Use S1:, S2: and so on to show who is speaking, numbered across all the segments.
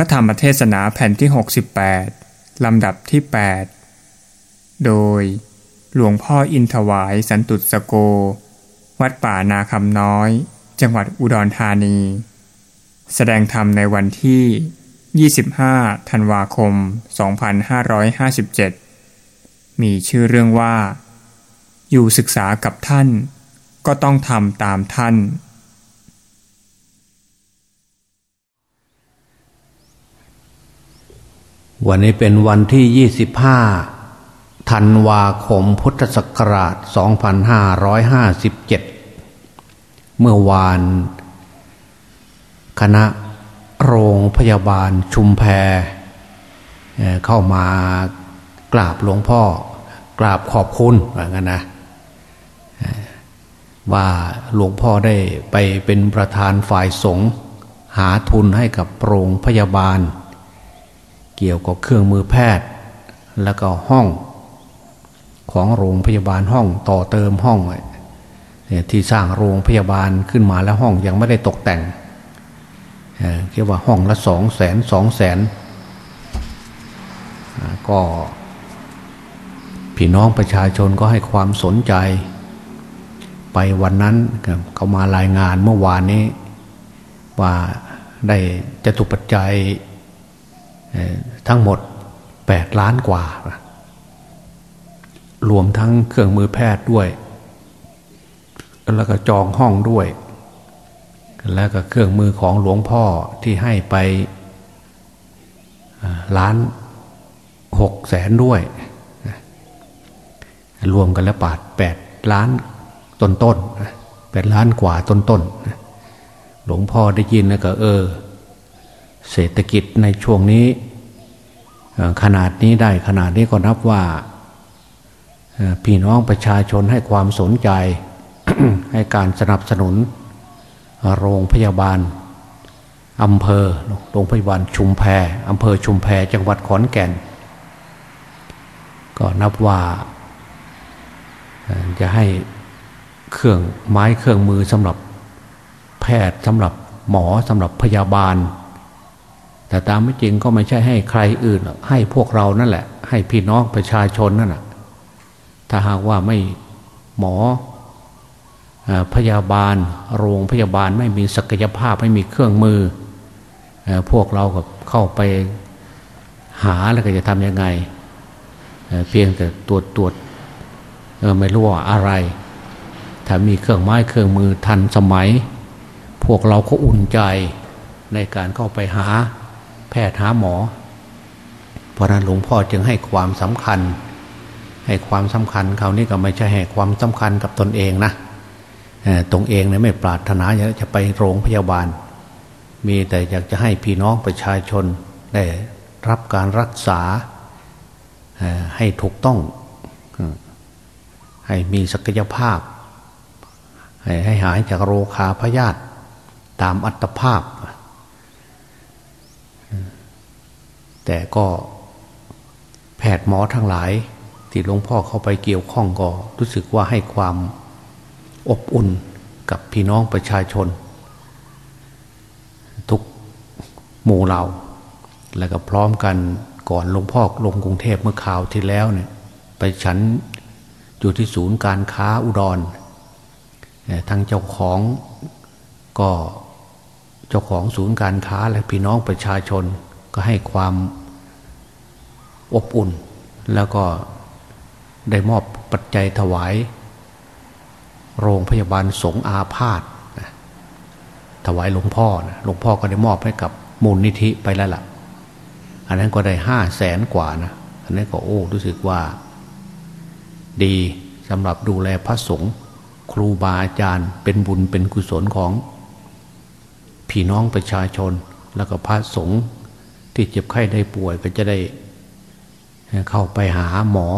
S1: ระธรรมเทศนาแผ่นที่ 68 ลำดับที่ 8 โดยหลวงพ่ออินถวายสันตุสโก วัดป่านาคำน้อย จังหวัดอุดรธานี แสดงธรรมในวันที่ 25 ธันวาคม 2557 มีชื่อเรื่องว่า อยู่ศึกษากับท่าน ก็ต้องทำตามท่าน
S2: วันนี้เป็นวันที่ 25 ธันวาคมพุทธศักราช 2557 เมื่อวาน คณะโรงพยาบาลชุมแพเข้ามากราบหลวงพ่อกราบขอบคุณว่างั้นนะว่าหลวงพ่อได้ไปเป็นประธานฝ่ายสงฆ์หาทุนให้กับโรงพยาบาล เกี่ยวกับเครื่องมือแพทย์ แล้วก็ห้องของโรงพยาบาลห้องต่อเติมห้องที่สร้างโรงพยาบาลขึ้นมาแล้วห้องยังไม่ได้ตกแต่งเรียกว่าห้องละสองแสนสองแสนก็พี่น้องประชาชนก็ให้ความสนใจ ไปวันนั้นเขามารายงานเมื่อวานนี้ ว่าได้จะตุปัจจัย ทั้งหมด 8 ล้านกว่า รวมทั้งเครื่องมือแพทย์ด้วย แล้วก็จองห้องด้วย แล้วก็เครื่องมือของหลวงพ่อที่ให้ไปล้านหกแสนด้วย รวมกันแล้วปาดแปดล้านต้นต้นแปดล้านกว่าต้นต้นหลวงพ่อได้ยินแล้วก็เออ เศรษฐกิจในช่วงนี้ขนาดนี้ได้ขนาดนี้ก็นับว่าพี่น้องประชาชนให้ความสนใจให้การสนับสนุน โรงพยาบาลอำเภอโรงพยาบาลชุมแพอำเภอชุมแพจังหวัดขอนแก่น ก็นับว่าจะให้เครื่องไม้เครื่องมือสำหรับแพทย์สำหรับหมอสำหรับพยาบาล แต่ตามไม่จริงก็ไม่ใช่ให้ใครอื่น ให้พวกเรานั่นแหละ ให้พี่น้องประชาชนนั่นแหละถ้าหากว่าไม่หมอพยาบาล โรงพยาบาลไม่มีศักยภาพไม่มีเครื่องมือ พวกเรากับเข้าไปหาแล้วก็จะทำยังไงเพียงแต่ตรวจตรวจไม่รู้ว่าอะไร ถ้ามีเครื่องไม้เครื่องมือทันสมัย พวกเราก็อุ่นใจในการเข้าไปหา แพทย์หาหมอ เพราะนั้นหลวงพ่อจึงให้ความสำคัญ ให้ความสำคัญเขานี่ก็ไม่ใช่ให้ความสำคัญกับตนเองนะตรงเองเนี่ยไม่ปรารถนาจะไปโรงพยาบาล มีแต่อยากจะให้พี่น้องประชาชนได้รับการรักษาให้ถูกต้อง ให้มีศักยภาพ ให้หายจากโรคาพยาธิตามอัตภาพ แต่ก็แพทย์หมอทั้งหลาย ที่หลวงพ่อเข้าไปเกี่ยวข้องก็รู้สึกว่าให้ความอบอุ่นกับพี่น้องประชาชน ทุกหมู่เหล่า แล้วก็พร้อมกันก่อนหลวงพ่อลงกรุงเทพเมื่อข่าวที่แล้วเนี่ยไปฉันอยู่ที่ศูนย์การค้าอุดรทางเจ้าของก็เจ้าของศูนย์การค้าและพี่น้องประชาชนก็ให้ความ อบอุ่น แล้วก็ได้มอบปัจจัยถวาย โรงพยาบาลสงอาพาธถวายหลวงพ่อนะหลวงพ่อก็ได้มอบให้กับมูลนิธิไปแล้วล่ะ อันนั้นก็ได้ห้าแสนกว่านะอันนั้นก็โอ้รู้สึกว่า ดีสำหรับดูแลพระสงฆ์ครูบาอาจารย์ เป็นบุญเป็นกุศลของพี่น้องประชาชน แล้วก็พระสงฆ์ที่เจ็บไข้ได้ป่วยก็จะได้ เข้าไปหาหมอ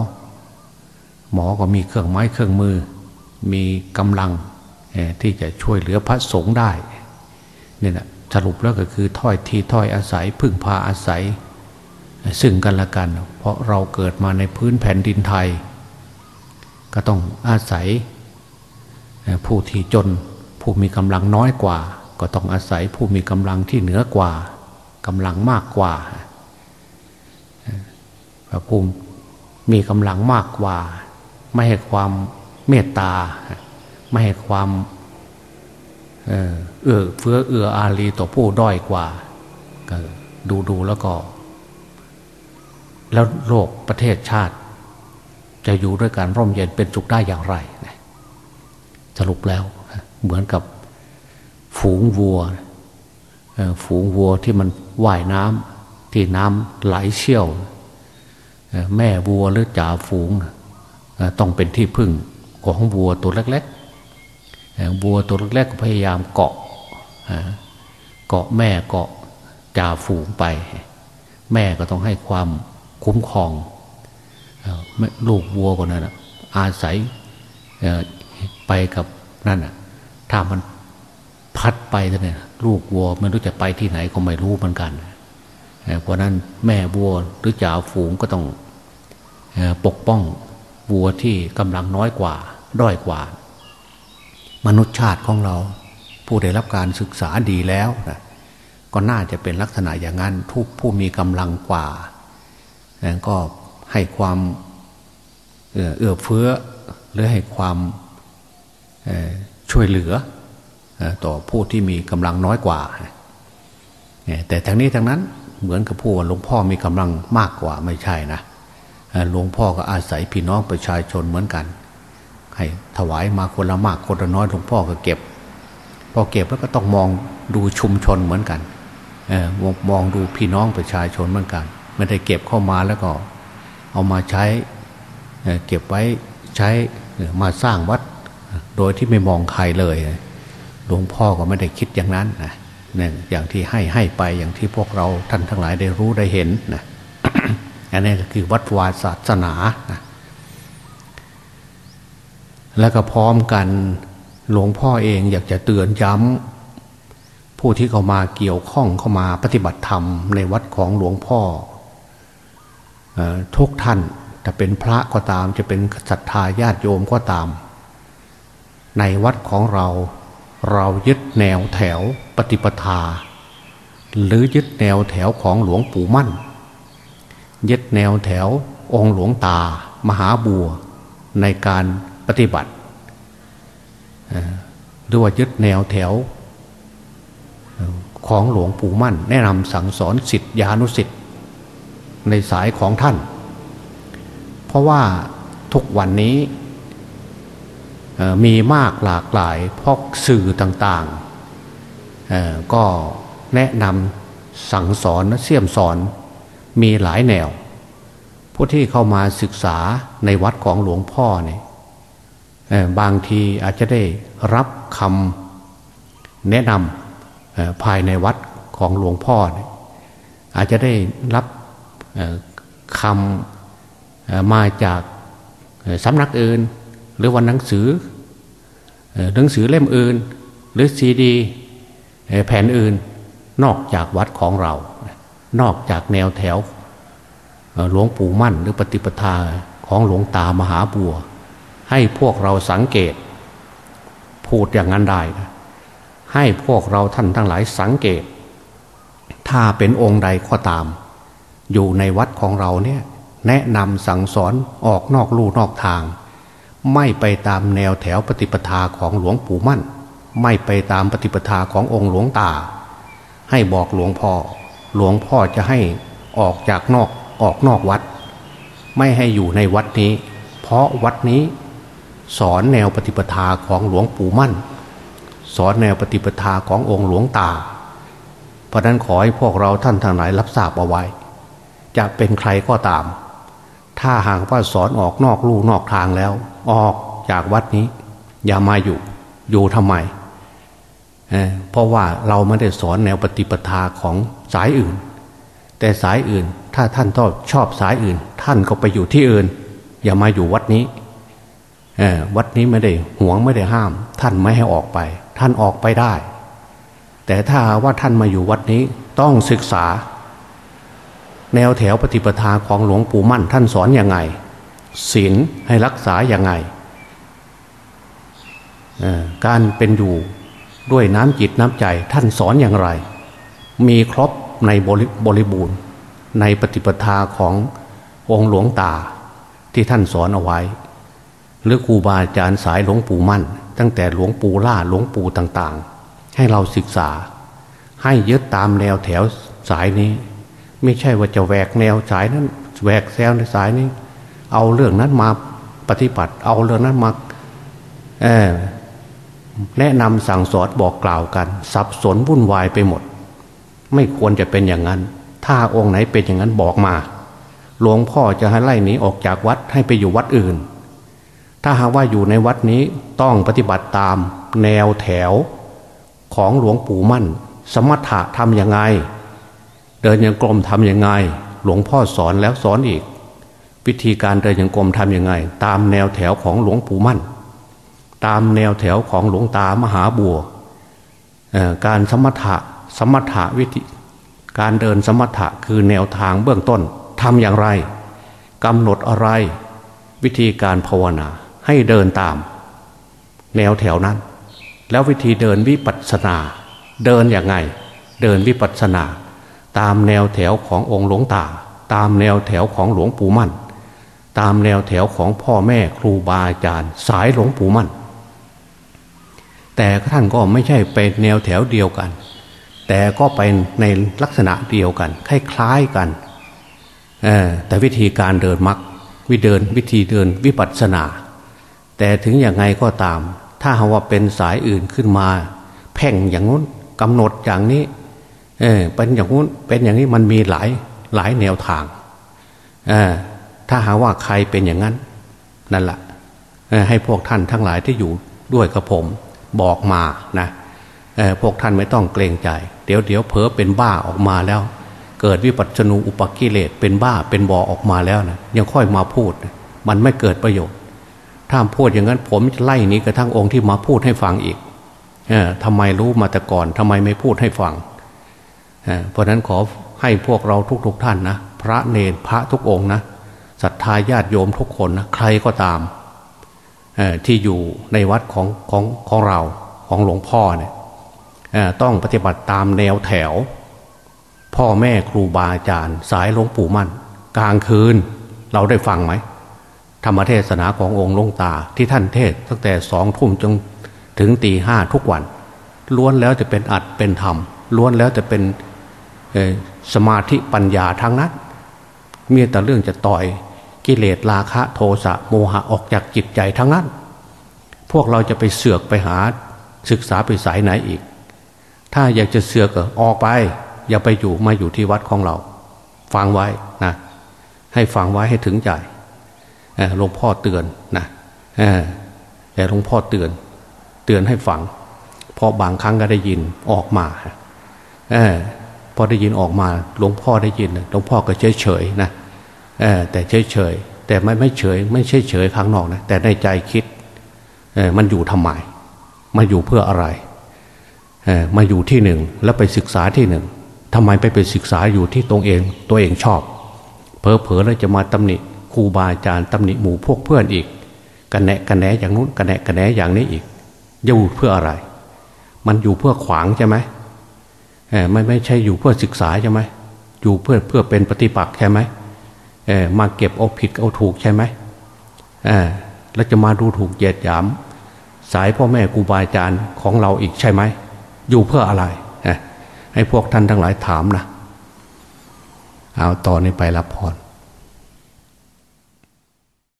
S2: หมอก็มีเครื่องไม้เครื่องมือ มีกำลังที่จะช่วยเหลือพระสงฆ์ได้เนี่ยนะสรุปแล้วก็คือถ้อยทีถ้อยอาศัยพึ่งพาอาศัย ซึ่งกันและกัน เพราะเราเกิดมาในพื้นแผ่นดินไทย ก็ต้องอาศัยผู้ที่จนผู้มีกำลังน้อยกว่า ก็ต้องอาศัยผู้มีกำลังที่เหนือกว่ากำลังมากกว่า ภูมิมีกำลังมากกว่า ไม่ให้ความเมตตา ไม่ให้ความเอื้อเฟื้อเอื้ออารีต่อผู้ด้อยกว่าดูดูแล้วก็ แล้วโลกประเทศชาติ จะอยู่ด้วยการร่มเย็นเป็นสุขได้อย่างไรสรุปแล้วเหมือนกับฝูงวัวฝูงวัวที่มันว่ายน้ำที่น้ำไหลเชี่ยว แม่วัวหรือจ่าฝูงต้องเป็นที่พึ่งของวัวตัวเล็กๆวัวตัวเล็กๆก็พยายามเกาะเกาะแม่เกาะจ่าฝูงไป แม่ก็ต้องให้ความคุ้มครองลูกวัวคนนั้นอาศัยไปกับนั่นถ้ามันพัดไปเนี่ยลูกวัวไม่รู้จะไปที่ไหนก็ไม่รู้เหมือนกันเพราะนั้นแม่วัวหรือจ่าฝูงก็ต้อง ปกป้องวัวที่กำลังน้อยกว่า ด้อยกว่า มนุษยชาติของเรา ผู้ได้รับการศึกษาดีแล้วนะก็น่าจะเป็นลักษณะอย่างนั้นทุกผู้มีกำลังกว่าก็ให้ความเอื้อเฟื้อหรือให้ความช่วยเหลือต่อผู้ที่มีกำลังน้อยกว่า แต่ทางนี้ทางนั้นเหมือนกับผู้ว่าหลวงพ่อมีกำลังมากกว่าไม่ใช่นะ หลวงพ่อก็อาศัยพี่น้องประชาชนเหมือนกัน ให้ถวายมาคนละมากคนละน้อยหลวงพ่อก็เก็บ พอเก็บแล้วก็ต้องมองดูชุมชนเหมือนกันมองดูพี่น้องประชาชนเหมือนกัน ไม่ได้เก็บเข้ามาแล้วก็ เอามาใช้เก็บไว้ใช้มาสร้างวัด โดยที่ไม่มองใครเลย หลวงพ่อก็ไม่ได้คิดอย่างนั้นนะอย่างที่ให้ให้ไปอย่างที่พวกเราท่านทั้งหลายได้รู้ได้เห็นนะ อันนี้ก็คือวัดวาศาสนา แล้วก็พร้อมกันหลวงพ่อเองอยากจะเตือนย้ำผู้ที่เข้ามาเกี่ยวข้องเข้ามาปฏิบัติธรรมในวัดของหลวงพ่อทุกท่านจะเป็นพระก็ตามจะเป็นศรัทธาญาติโยมก็ตาม ในวัดของเราเรายึดแนวแถวปฏิปทา หรือยึดแนวแถวของหลวงปู่มั่น ยึดแนวแถวองค์หลวงตา มหาบัวในการปฏิบัติหรือว่ายึดแนวแถว ของหลวงปู่มั่น แนะนำสั่งสอนสิทธิานุสิทธิ์ในสายของท่าน เพราะว่าทุกวันนี้มีมากหลากหลายพอกสื่อต่างๆก็แนะนำสั่งสอนเสี่ยมสอน มีหลายแนว ผู้ที่เข้ามาศึกษาในวัดของหลวงพ่อเนี่ยบางทีอาจจะได้รับคำแนะนำภายในวัดของหลวงพ่อเนี่ยอาจจะได้รับคำมาจากสำนักอื่น หรือวันหนังสือหนังสือเล่มอื่น หรือซีดีแผ่นอื่นนอกจากวัดของเรา นอกจากแนวแถวหลวงปู่มั่นหรือปฏิปทาของหลวงตามหาบัว ให้พวกเราสังเกต พูดอย่างนั้นได้ให้พวกเราท่านทั้งหลายสังเกต ถ้าเป็นองค์ใดก็ตาม อยู่ในวัดของเราเนี่ยแนะนำสั่งสอนออกนอกลู่นอกทาง ไม่ไปตามแนวแถวปฏิปทาของหลวงปู่มั่น ไม่ไปตามปฏิปทาขององค์หลวงตา ให้บอกหลวงพ่อ หลวงพ่อจะให้ออกจากนอกออกนอกวัด ไม่ให้อยู่ในวัดนี้ เพราะวัดนี้สอนแนวปฏิปทาของหลวงปู่มั่น สอนแนวปฏิปทาขององค์หลวงตา เพราะนั้นขอให้พวกเราท่านทางไหนรับทราบเอาไว้ จะเป็นใครก็ตาม ถ้าหากว่าสอนออกนอกลู่นอกทางแล้ว ออกจากวัดนี้ อย่ามาอยู่ อยู่ทำไม เพราะว่าเราไม่ได้สอนแนวปฏิปทาของสายอื่น แต่สายอื่นถ้าท่านชอบสายอื่น ท่านก็ไปอยู่ที่อื่น อย่ามาอยู่วัดนี้วัดนี้ไม่ได้ห่วงไม่ได้ห้าม ท่านไม่ให้ออกไป ท่านออกไปได้ แต่ถ้าว่าท่านมาอยู่วัดนี้ต้องศึกษา แนวแถวปฏิปทาของหลวงปู่มั่น ท่านสอนอยังไงศีลให้รักษาอย่างไงการเป็นอยู่ ด้วยน้ำจิตน้ำใจท่านสอนอย่างไร มีครบในบริบ,รบูรณ์ ในปฏิปทาขององค์หลวงตาที่ท่านสอนเอาไว้ หรือครูบาอาจารย์สายหลวงปู่มั่น ตั้งแต่หลวงปู่ล่าหลวงปู่ต่างๆ ให้เราศึกษา ให้ยึดตามแนวแถวสายนี้ ไม่ใช่ว่าจะแหวกแนวสายนั้นแหวกแซวในสายนี้ เอาเรื่องนั้นมาปฏิบัติ เอาเรื่องนั้นมา แนะนำสั่งสอนบอกกล่าวกัน สับสนวุ่นวายไปหมด ไม่ควรจะเป็นอย่างนั้น ถ้าองค์ไหนเป็นอย่างนั้นบอกมา หลวงพ่อจะให้ไล่หนีออกจากวัดให้ไปอยู่วัดอื่น ถ้าหากว่าอยู่ในวัดนี้ต้องปฏิบัติตามแนวแถวของหลวงปู่มั่น สมถะทำยังไง เดินยังกลมทำยังไง หลวงพ่อสอนแล้วสอนอีก วิธีการเดินยังกลมทำยังไง ตามแนวแถวของหลวงปู่มั่น ตามแนวแถวของหลวงตามหาบัวการสมถะสมถะวิธี การเดินสมถะคือแนวทางเบื้องต้นทำอย่างไรกำหนดอะไรวิธีการภาวนาให้เดินตาม แนวแถวนั้น แล้ววิธีเดินวิปัสสนา เดินอย่างไง เดินวิปัสสนา ตามแนวแถวขององค์หลวงตา ตามแนวแถวของหลวงปู่มั่น ตามแนวแถวของพ่อแม่ครูบาอาจารย์ สายหลวงปู่มั่น แต่ท่านก็ไม่ใช่เป็นแนวแถวเดียวกัน แต่ก็ไปในลักษณะเดียวกัน คล้ายๆกันแต่วิธีการเดินมักวิเดินวิธีเดินวิปัสสนา แต่ถึงอย่างไงก็ตาม ถ้าหาว่าเป็นสายอื่นขึ้นมา แพ่งอย่างนู้นกำหนดอย่างนี้เออเป็นอย่างนู้นเป็นอย่างนี้มันมีหลายหลายแนวทางถ้าหาว่าใครเป็นอย่างนั้น นั่นแหละให้พวกท่านทั้งหลายที่อยู่ด้วยกับผม บอกมานะพวกท่านไม่ต้องเกรงใจ เดี๋ยวเดี๋ยวเผลอเป็นบ้าออกมาแล้ว เกิดวิปัสสนูอุปกิเลสเป็นบ้าเป็นบอออกมาแล้วนะยังค่อยมาพูดมันไม่เกิดประโยชน์ ถ้าพูดอย่างนั้นผมจะไล่นี้กระทั่งองค์ที่มาพูดให้ฟังอีกอทำไมรู้มาแต่ก่อนทำไมไม่พูดให้ฟังเเพราะนั้นขอให้พวกเราทุกๆทท่านนะพระเนรพระทุกองนะศรัทธาญาติโยมทุกคนนะใครก็ตาม ที่อยู่ในวัดของของของเราของหลวงพ่อเนี่ยต้องปฏิบัติตามแนวแถว พ่อแม่ครูบาอาจารย์ สายหลวงปู่มั่น กลางคืนเราได้ฟังไหม ธรรมเทศนาขององค์หลวงตาที่ท่านเทศตั้งแต่สองทุ่มจนถึงตีห้าทุกวัน ล้วนแล้วจะเป็นอัดเป็นธรรม ล้วนแล้วจะเป็นสมาธิปัญญาทั้งนั้นมีแต่เรื่องจะต่อย กิเลสราคะโทสะโมหะออกจากจิตใจทั้งนั้น พวกเราจะไปเสือกไปหาศึกษาไปสายไหนอีก ถ้าอยากจะเสือกออกไป อย่าไปอยู่มาอยู่ที่วัดของเรา ฟังไว้นะให้ฟังไว้ให้ถึงใจหลวงพ่อเตือนนะแต่หลวงพ่อเตือน เตือนให้ฟังพอบางครั้งก็ได้ยินออกมาอพอได้ยินออกมาหลวงพ่อได้ยินหลวงพ่อก็เฉยเฉยนะ แต่เฉยเฉยแต่ไม่ไม่เฉย ไม่ใช่เฉยข้างนอกนะแต่ในใจคิดมันอยู่ทำไมมาอยู่เพื่ออะไรมาอยู่ที่หนึ่งแล้วไปศึกษาที่หนึ่งทำไมไปไปศึกษาอยู่ที่ตรงเองตัวเองชอบ เพอเพอแล้วจะมาตำหนิครูบาอาจารย์ตำหนิหมู่พวกเพื่อนอีกกันแหนกันแหนอย่างนู้นกันแหนกันแหนอย่างนี้อีกอยู่เพื่ออะไร มันอยู่เพื่อขวางใช่ไหมไม่ไม่ใช่อยู่เพื่อศึกษาใช่ไหมอยู่เพื่อเพื่อเป็นปฏิปักษ์ใช่ไหม มาเก็บเอาผิดเอาถูกใช่ไหมแล้วจะมาดูถูกเหยียดหยาม สายพ่อแม่ครูบาอาจารย์ของเราอีกใช่ไหม อยู่เพื่ออะไร ให้พวกท่านทั้งหลายถามนะ เอาต่อนนี้ไปรับพร